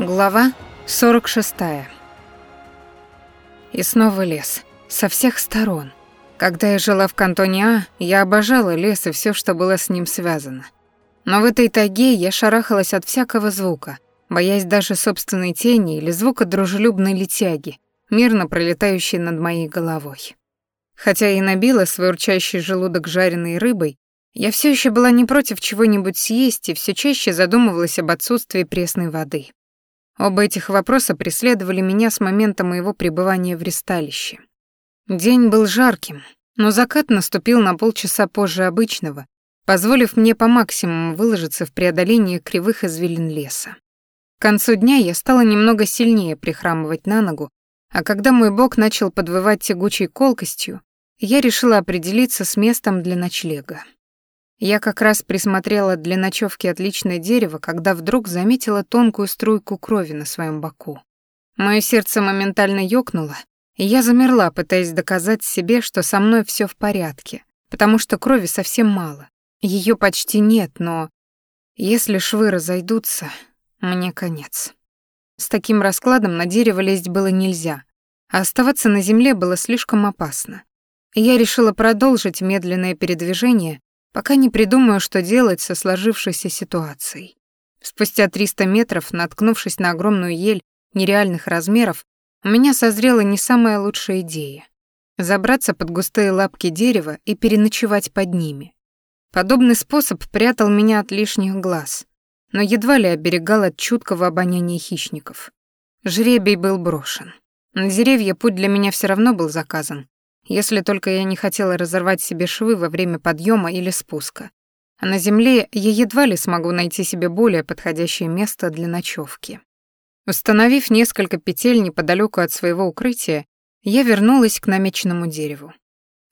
Глава 46. И снова лес. Со всех сторон. Когда я жила в кантоне А, я обожала лес и все, что было с ним связано. Но в этой тайге я шарахалась от всякого звука, боясь даже собственной тени или звука дружелюбной летяги, мирно пролетающей над моей головой. Хотя и набила свой урчащий желудок жареной рыбой, я все еще была не против чего-нибудь съесть и все чаще задумывалась об отсутствии пресной воды. Оба этих вопроса преследовали меня с момента моего пребывания в ристалище. День был жарким, но закат наступил на полчаса позже обычного, позволив мне по максимуму выложиться в преодолении кривых извилин леса. К концу дня я стала немного сильнее прихрамывать на ногу, а когда мой бок начал подвывать тягучей колкостью, я решила определиться с местом для ночлега. Я как раз присмотрела для ночевки отличное дерево, когда вдруг заметила тонкую струйку крови на своем боку. Мое сердце моментально ёкнуло, и я замерла, пытаясь доказать себе, что со мной все в порядке, потому что крови совсем мало. Ее почти нет, но если швы разойдутся, мне конец. С таким раскладом на дерево лезть было нельзя, а оставаться на земле было слишком опасно. я решила продолжить медленное передвижение, пока не придумаю, что делать со сложившейся ситуацией. Спустя 300 метров, наткнувшись на огромную ель нереальных размеров, у меня созрела не самая лучшая идея — забраться под густые лапки дерева и переночевать под ними. Подобный способ прятал меня от лишних глаз, но едва ли оберегал от чуткого обоняния хищников. Жребий был брошен. На деревья путь для меня все равно был заказан, если только я не хотела разорвать себе швы во время подъема или спуска. А на земле я едва ли смогу найти себе более подходящее место для ночевки. Установив несколько петель неподалеку от своего укрытия, я вернулась к намеченному дереву.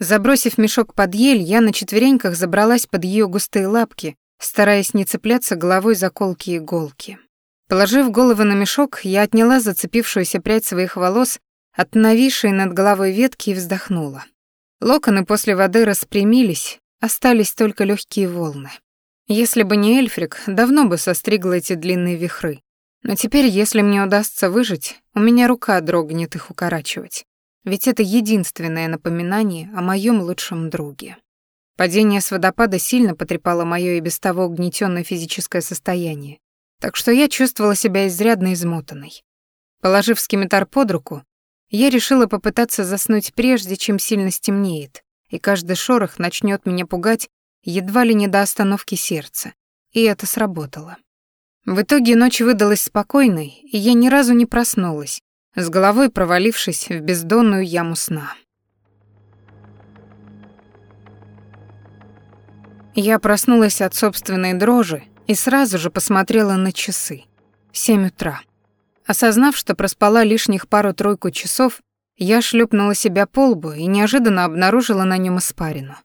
Забросив мешок под ель, я на четвереньках забралась под ее густые лапки, стараясь не цепляться головой за колки иголки. Положив голову на мешок, я отняла зацепившуюся прядь своих волос от нависшей над головой ветки и вздохнула. Локоны после воды распрямились, остались только легкие волны. Если бы не Эльфрик, давно бы состригла эти длинные вихры. Но теперь, если мне удастся выжить, у меня рука дрогнет их укорачивать. Ведь это единственное напоминание о моем лучшем друге. Падение с водопада сильно потрепало мое и без того угнетенное физическое состояние, так что я чувствовала себя изрядно измотанной. Положив скимитар под руку, я решила попытаться заснуть прежде, чем сильно стемнеет, и каждый шорох начнет меня пугать едва ли не до остановки сердца. И это сработало. В итоге ночь выдалась спокойной, и я ни разу не проснулась, с головой провалившись в бездонную яму сна. Я проснулась от собственной дрожи и сразу же посмотрела на часы. Семь утра. Осознав, что проспала лишних пару-тройку часов, я шлепнула себя по лбу и неожиданно обнаружила на нем испарину.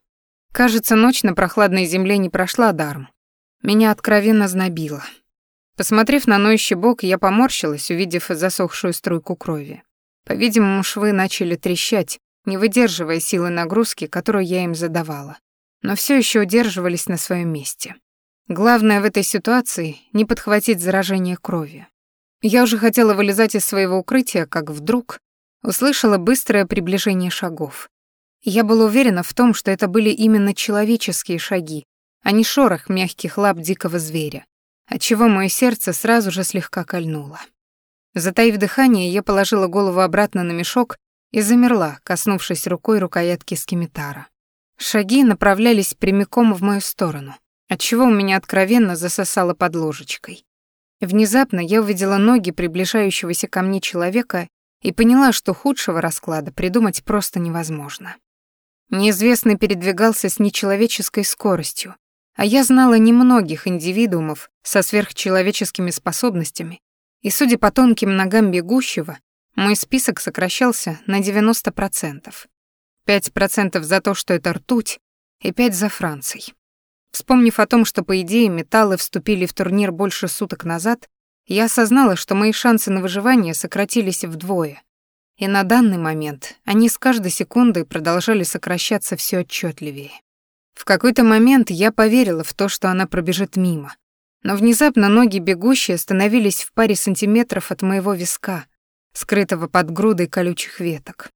Кажется, ночь на прохладной земле не прошла даром. Меня откровенно знобило. Посмотрев на ноющий бок, я поморщилась, увидев засохшую струйку крови. По-видимому, швы начали трещать, не выдерживая силы нагрузки, которую я им задавала. Но все еще удерживались на своем месте. Главное в этой ситуации — не подхватить заражение крови. Я уже хотела вылезать из своего укрытия, как вдруг услышала быстрое приближение шагов. Я была уверена в том, что это были именно человеческие шаги, а не шорох мягких лап дикого зверя, отчего мое сердце сразу же слегка кольнуло. Затаив дыхание, я положила голову обратно на мешок и замерла, коснувшись рукой рукоятки скимитара. Шаги направлялись прямиком в мою сторону, отчего у меня откровенно засосало под ложечкой. Внезапно я увидела ноги приближающегося ко мне человека и поняла, что худшего расклада придумать просто невозможно. Неизвестный передвигался с нечеловеческой скоростью, а я знала немногих индивидуумов со сверхчеловеческими способностями, и, судя по тонким ногам бегущего, мой список сокращался на 90%. 5% за то, что это ртуть, и 5% за Францией. Вспомнив о том, что, по идее, металлы вступили в турнир больше суток назад, я осознала, что мои шансы на выживание сократились вдвое. И на данный момент они с каждой секундой продолжали сокращаться все отчетливее. В какой-то момент я поверила в то, что она пробежит мимо. Но внезапно ноги бегущие становились в паре сантиметров от моего виска, скрытого под грудой колючих веток.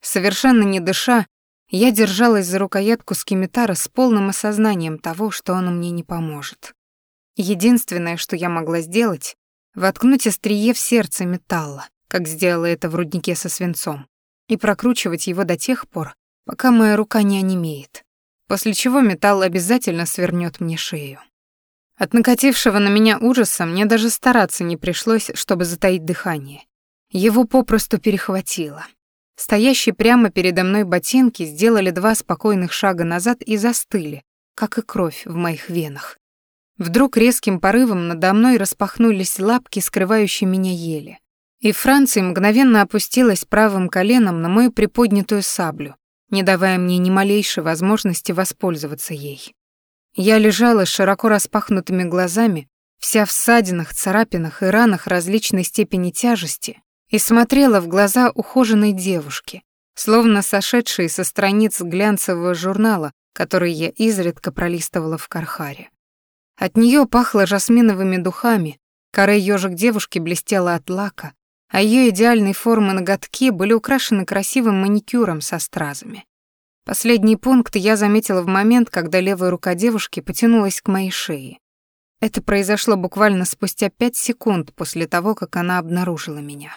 Совершенно не дыша, я держалась за рукоятку скимитара с полным осознанием того, что он мне не поможет. Единственное, что я могла сделать, воткнуть острие в сердце металла, как сделала это в руднике со свинцом, и прокручивать его до тех пор, пока моя рука не онемеет, после чего металл обязательно свернет мне шею. От накатившего на меня ужаса мне даже стараться не пришлось, чтобы затаить дыхание. Его попросту перехватило. Стоящие прямо передо мной ботинки сделали два спокойных шага назад и застыли, как и кровь в моих венах. Вдруг резким порывом надо мной распахнулись лапки, скрывающие меня ели. И Франция мгновенно опустилась правым коленом на мою приподнятую саблю, не давая мне ни малейшей возможности воспользоваться ей. Я лежала с широко распахнутыми глазами, вся в ссадинах, царапинах и ранах различной степени тяжести, и смотрела в глаза ухоженной девушки, словно сошедшей со страниц глянцевого журнала, который я изредка пролистывала в Кархаре. От нее пахло жасминовыми духами, коры ёжик девушки блестела от лака, а ее идеальной формы ноготки были украшены красивым маникюром со стразами. Последний пункт я заметила в момент, когда левая рука девушки потянулась к моей шее. Это произошло буквально спустя пять секунд после того, как она обнаружила меня.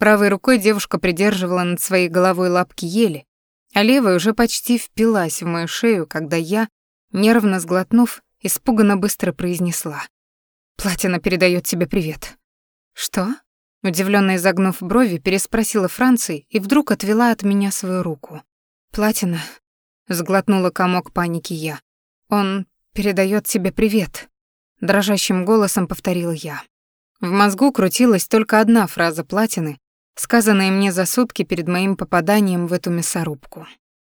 Правой рукой девушка придерживала над своей головой лапки ели, а левая уже почти впилась в мою шею, когда я, нервно сглотнув, испуганно быстро произнесла. «Платина передает тебе привет». «Что?» Удивлённо изогнув брови, переспросила Франции и вдруг отвела от меня свою руку. «Платина», — сглотнула комок паники я. «Он передает тебе привет», — дрожащим голосом повторила я. В мозгу крутилась только одна фраза Платины, сказанное мне за сутки перед моим попаданием в эту мясорубку.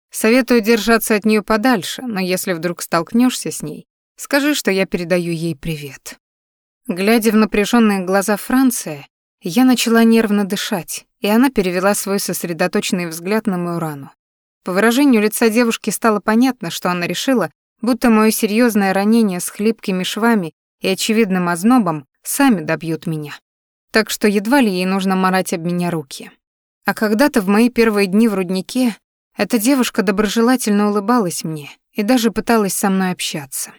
Советую держаться от нее подальше, но если вдруг столкнешься с ней, скажи, что я передаю ей привет. Глядя в напряженные глаза Франции, я начала нервно дышать, и она перевела свой сосредоточенный взгляд на мою рану. По выражению лица девушки стало понятно, что она решила, будто мое серьезное ранение с хлипкими швами и очевидным ознобом сами добьют меня так что едва ли ей нужно марать об меня руки. А когда-то в мои первые дни в руднике эта девушка доброжелательно улыбалась мне и даже пыталась со мной общаться.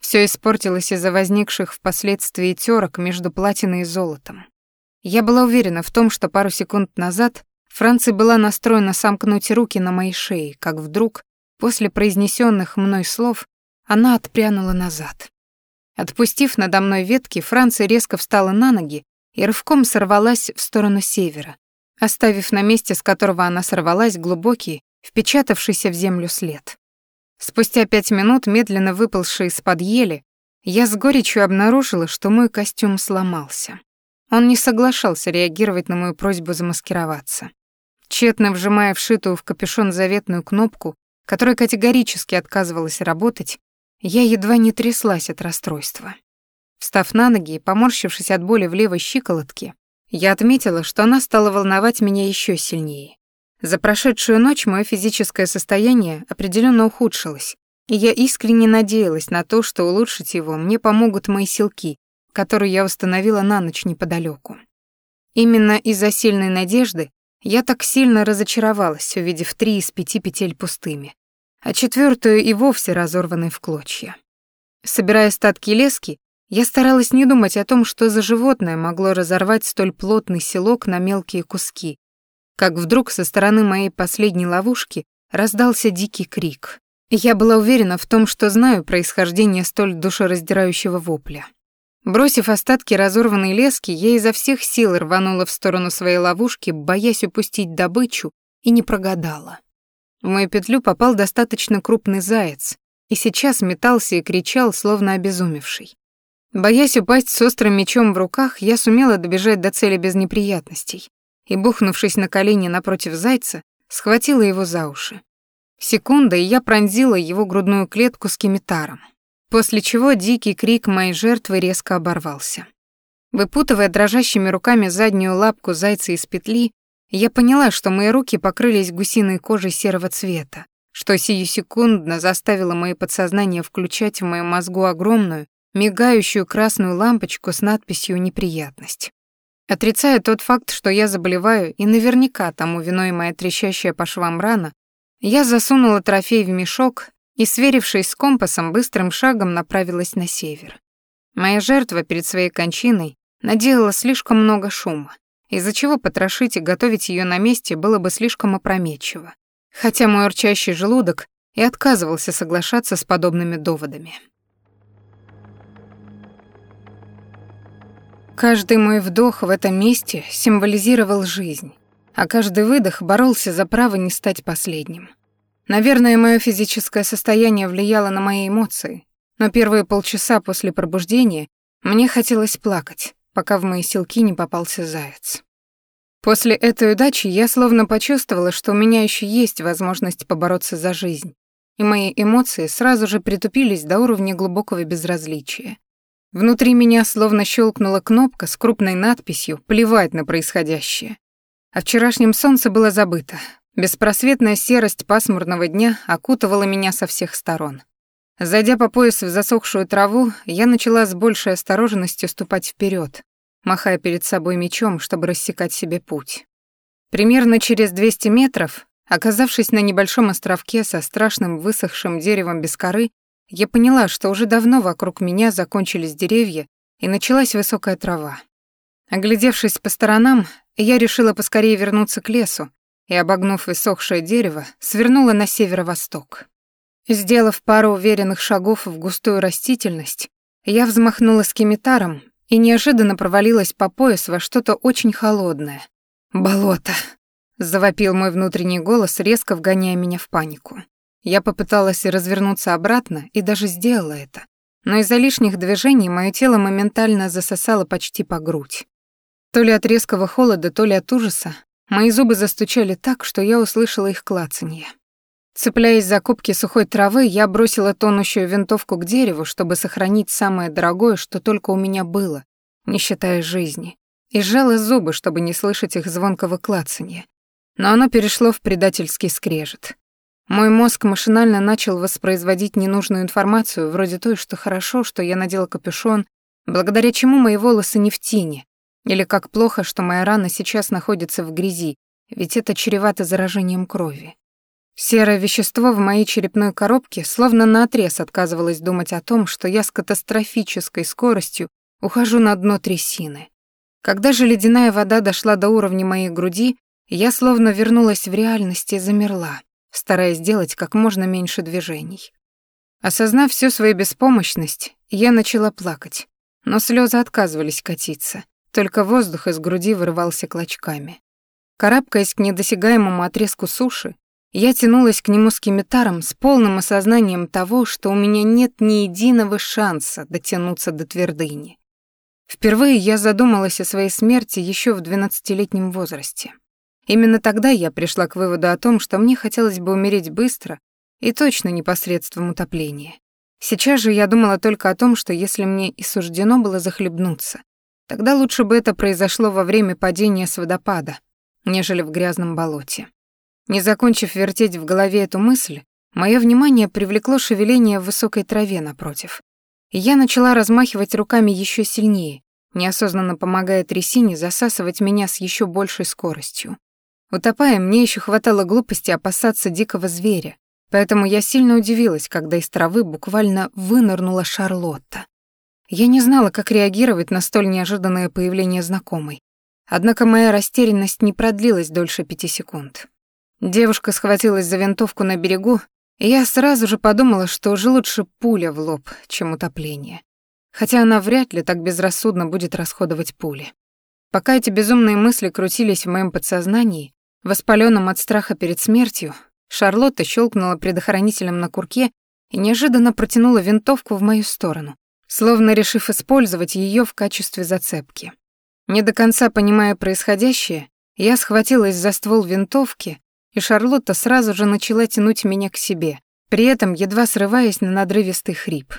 Все испортилось из-за возникших впоследствии терок между платиной и золотом. Я была уверена в том, что пару секунд назад Франция была настроена сомкнуть руки на моей шее, как вдруг, после произнесенных мной слов, она отпрянула назад. Отпустив надо мной ветки, Франция резко встала на ноги и рывком сорвалась в сторону севера, оставив на месте, с которого она сорвалась, глубокий, впечатавшийся в землю след. Спустя пять минут, медленно выползший из-под ели, я с горечью обнаружила, что мой костюм сломался. Он не соглашался реагировать на мою просьбу замаскироваться. Тщетно вжимая вшитую в капюшон заветную кнопку, которая категорически отказывалась работать, я едва не тряслась от расстройства. Встав на ноги и поморщившись от боли в левой щиколотке, я отметила, что она стала волновать меня еще сильнее. За прошедшую ночь мое физическое состояние определенно ухудшилось, и я искренне надеялась на то, что улучшить его мне помогут мои силки, которые я установила на ночь неподалеку. Именно из-за сильной надежды я так сильно разочаровалась, увидев три из пяти петель пустыми, а четвертую и вовсе разорванной в клочья. Собирая остатки лески, я старалась не думать о том, что за животное могло разорвать столь плотный селок на мелкие куски, как вдруг со стороны моей последней ловушки раздался дикий крик. Я была уверена в том, что знаю происхождение столь душераздирающего вопля. Бросив остатки разорванной лески, я изо всех сил рванула в сторону своей ловушки, боясь упустить добычу, и не прогадала. В мою петлю попал достаточно крупный заяц, и сейчас метался и кричал, словно обезумевший. Боясь упасть с острым мечом в руках, я сумела добежать до цели без неприятностей и, бухнувшись на колени напротив зайца, схватила его за уши. Секунда, и я пронзила его грудную клетку с кимитаром, после чего дикий крик моей жертвы резко оборвался. Выпутывая дрожащими руками заднюю лапку зайца из петли, я поняла, что мои руки покрылись гусиной кожей серого цвета, что сию секундно заставило мое подсознание включать в моем мозгу огромную, мигающую красную лампочку с надписью «Неприятность». Отрицая тот факт, что я заболеваю, и наверняка тому виной моя трещащая по швам рана, я засунула трофей в мешок и, сверившись с компасом, быстрым шагом направилась на север. Моя жертва перед своей кончиной наделала слишком много шума, из-за чего потрошить и готовить ее на месте было бы слишком опрометчиво, хотя мой урчащий желудок и отказывался соглашаться с подобными доводами. Каждый мой вдох в этом месте символизировал жизнь, а каждый выдох боролся за право не стать последним. Наверное, мое физическое состояние влияло на мои эмоции, но первые полчаса после пробуждения мне хотелось плакать, пока в мои селки не попался заяц. После этой удачи я словно почувствовала, что у меня еще есть возможность побороться за жизнь, и мои эмоции сразу же притупились до уровня глубокого безразличия. Внутри меня словно щелкнула кнопка с крупной надписью «Плевать на происходящее». О вчерашнем солнце было забыто. Беспросветная серость пасмурного дня окутывала меня со всех сторон. Зайдя по пояс в засохшую траву, я начала с большей осторожностью ступать вперед, махая перед собой мечом, чтобы рассекать себе путь. Примерно через 200 метров, оказавшись на небольшом островке со страшным высохшим деревом без коры, я поняла, что уже давно вокруг меня закончились деревья и началась высокая трава. Оглядевшись по сторонам, я решила поскорее вернуться к лесу и, обогнув высохшее дерево, свернула на северо-восток. Сделав пару уверенных шагов в густую растительность, я взмахнула скимитаром и неожиданно провалилась по пояс во что-то очень холодное. «Болото!» — завопил мой внутренний голос, резко вгоняя меня в панику. Я попыталась развернуться обратно и даже сделала это. Но из-за лишних движений мое тело моментально засосало почти по грудь. То ли от резкого холода, то ли от ужаса, мои зубы застучали так, что я услышала их клацанье. Цепляясь за кубки сухой травы, я бросила тонущую винтовку к дереву, чтобы сохранить самое дорогое, что только у меня было, не считая жизни, и сжала зубы, чтобы не слышать их звонкого клацанья. Но оно перешло в предательский скрежет. Мой мозг машинально начал воспроизводить ненужную информацию, вроде той, что хорошо, что я надела капюшон, благодаря чему мои волосы не в тени, или как плохо, что моя рана сейчас находится в грязи, ведь это чревато заражением крови. Серое вещество в моей черепной коробке словно наотрез отказывалось думать о том, что я с катастрофической скоростью ухожу на дно трясины. Когда же ледяная вода дошла до уровня моей груди, я словно вернулась в реальность и замерла стараясь сделать как можно меньше движений. Осознав всю свою беспомощность, я начала плакать, но слезы отказывались катиться, только воздух из груди вырывался клочками. Карабкаясь к недосягаемому отрезку суши, я тянулась к нему с кимитаром с полным осознанием того, что у меня нет ни единого шанса дотянуться до твердыни. Впервые я задумалась о своей смерти еще в двенадцатилетнем возрасте. Именно тогда я пришла к выводу о том, что мне хотелось бы умереть быстро и точно не посредством утопления. Сейчас же я думала только о том, что если мне и суждено было захлебнуться, тогда лучше бы это произошло во время падения с водопада, нежели в грязном болоте. Не закончив вертеть в голове эту мысль, мое внимание привлекло шевеление в высокой траве напротив. И я начала размахивать руками еще сильнее, неосознанно помогая трясине засасывать меня с еще большей скоростью. Утопая, мне еще хватало глупости опасаться дикого зверя, поэтому я сильно удивилась, когда из травы буквально вынырнула Шарлотта. Я не знала, как реагировать на столь неожиданное появление знакомой. Однако моя растерянность не продлилась дольше пяти секунд. Девушка схватилась за винтовку на берегу, и я сразу же подумала, что уже лучше пуля в лоб, чем утопление. Хотя она вряд ли так безрассудно будет расходовать пули. Пока эти безумные мысли крутились в моем подсознании, Воспалённым от страха перед смертью, Шарлотта щелкнула предохранителем на курке и неожиданно протянула винтовку в мою сторону, словно решив использовать её в качестве зацепки. Не до конца понимая происходящее, я схватилась за ствол винтовки, и Шарлотта сразу же начала тянуть меня к себе, при этом едва срываясь на надрывистый хрип.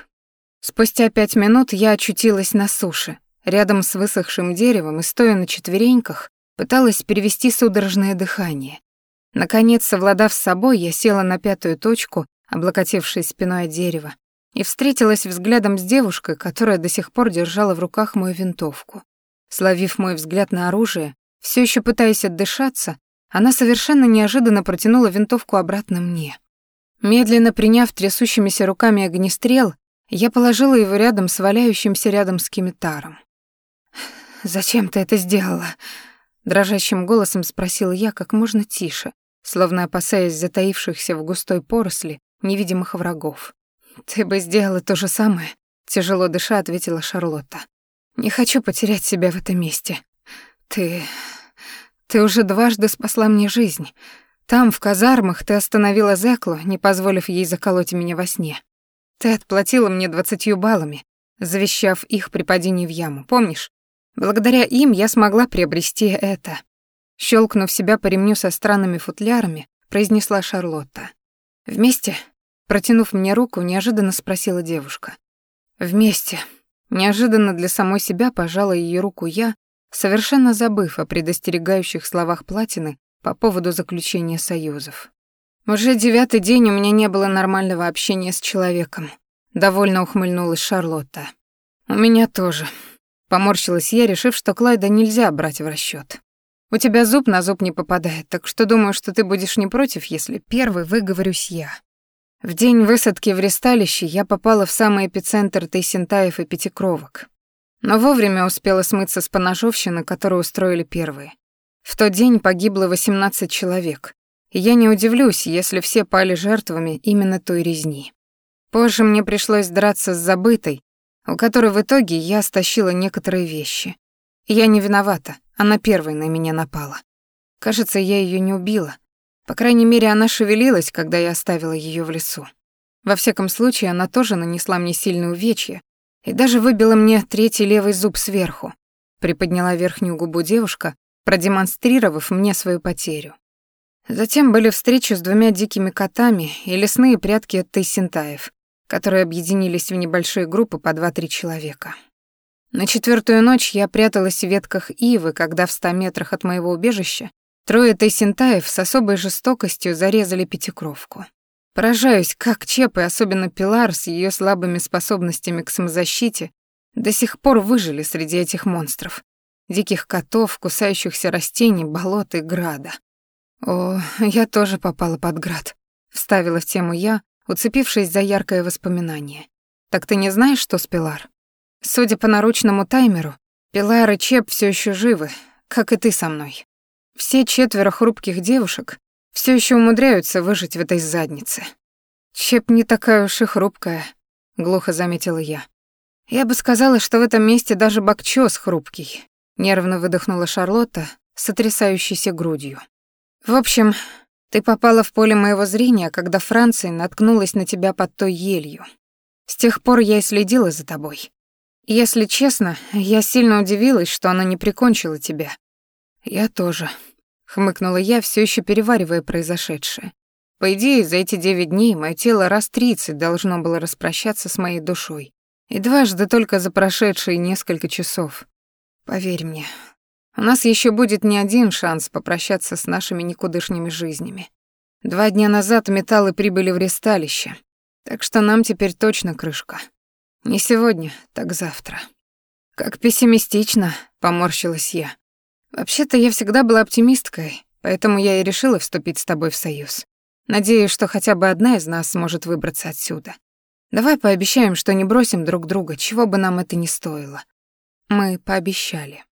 Спустя пять минут я очутилась на суше, рядом с высохшим деревом и стоя на четвереньках, Пыталась перевести судорожное дыхание. Наконец, совладав с собой, я села на пятую точку, облокотившись спиной от дерева, и встретилась взглядом с девушкой, которая до сих пор держала в руках мою винтовку. Словив мой взгляд на оружие, все еще пытаясь отдышаться, она совершенно неожиданно протянула винтовку обратно мне. Медленно приняв трясущимися руками огнестрел, я положила его рядом с валяющимся рядом скимитаром. «Зачем ты это сделала?» Дрожащим голосом спросила я как можно тише, словно опасаясь затаившихся в густой поросли невидимых врагов. «Ты бы сделала то же самое», — тяжело дыша ответила Шарлотта. «Не хочу потерять себя в этом месте. Ты... ты уже дважды спасла мне жизнь. Там, в казармах, ты остановила Зеклу, не позволив ей заколоть меня во сне. Ты отплатила мне двадцатью баллами, завещав их при падении в яму, помнишь? Благодаря им я смогла приобрести это. Щелкнув себя по ремню со странными футлярами, произнесла Шарлотта. Вместе, протянув мне руку, неожиданно спросила девушка. Вместе. Неожиданно для самой себя пожала ее руку я, совершенно забыв о предостерегающих словах Платины по поводу заключения союзов. Уже девятый день у меня не было нормального общения с человеком. Довольно ухмыльнулась Шарлотта. У меня тоже. Поморщилась я, решив, что Клайда нельзя брать в расчёт. У тебя зуб на зуб не попадает, так что думаю, что ты будешь не против, если первый выговорюсь я. В день высадки в Ресталище я попала в самый эпицентр Тейсентаев и Пятикровок. Но вовремя успела смыться с поножовщины, которую устроили первые. В тот день погибло 18 человек, и я не удивлюсь, если все пали жертвами именно той резни. Позже мне пришлось драться с забытой, у которой в итоге я стащила некоторые вещи. Я не виновата, она первой на меня напала. Кажется, я ее не убила. По крайней мере, она шевелилась, когда я оставила ее в лесу. Во всяком случае, она тоже нанесла мне сильные увечья и даже выбила мне третий левый зуб сверху. Приподняла верхнюю губу девушка, продемонстрировав мне свою потерю. Затем были встречи с двумя дикими котами и лесные прятки от Тайсентаев, которые объединились в небольшие группы по два-три человека. На четвертую ночь я пряталась в ветках ивы, когда в ста метрах от моего убежища трое тайсентаев с особой жестокостью зарезали пятикровку. Поражаюсь, как Чеп и особенно Пилар с ее слабыми способностями к самозащите до сих пор выжили среди этих монстров. Диких котов, кусающихся растений, болот и града. О, я тоже попала под град. Вставила в тему я, уцепившись за яркое воспоминание. «Так ты не знаешь, что с Пилар?» «Судя по наручному таймеру, Пилар и Чеп все еще живы, как и ты со мной. Все четверо хрупких девушек все еще умудряются выжить в этой заднице. Чеп не такая уж и хрупкая», — глухо заметила я. «Я бы сказала, что в этом месте даже Бакчос хрупкий», — нервно выдохнула Шарлотта, сотрясающейся грудью. «В общем, ты попала в поле моего зрения, когда Франция наткнулась на тебя под той елью. С тех пор я и следила за тобой. Если честно, я сильно удивилась, что она не прикончила тебя. Я тоже, хмыкнула я, все еще переваривая произошедшее. По идее, за эти девять дней мое тело раз тридцать должно было распрощаться с моей душой. И дважды только за прошедшие несколько часов. Поверь мне, у нас еще будет не один шанс попрощаться с нашими никудышними жизнями. Два дня назад металлы прибыли в ресталище, так что нам теперь точно крышка. Не сегодня, так завтра. Как пессимистично, поморщилась я. Вообще-то я всегда была оптимисткой, поэтому я и решила вступить с тобой в союз. Надеюсь, что хотя бы одна из нас сможет выбраться отсюда. Давай пообещаем, что не бросим друг друга, чего бы нам это ни стоило. Мы пообещали.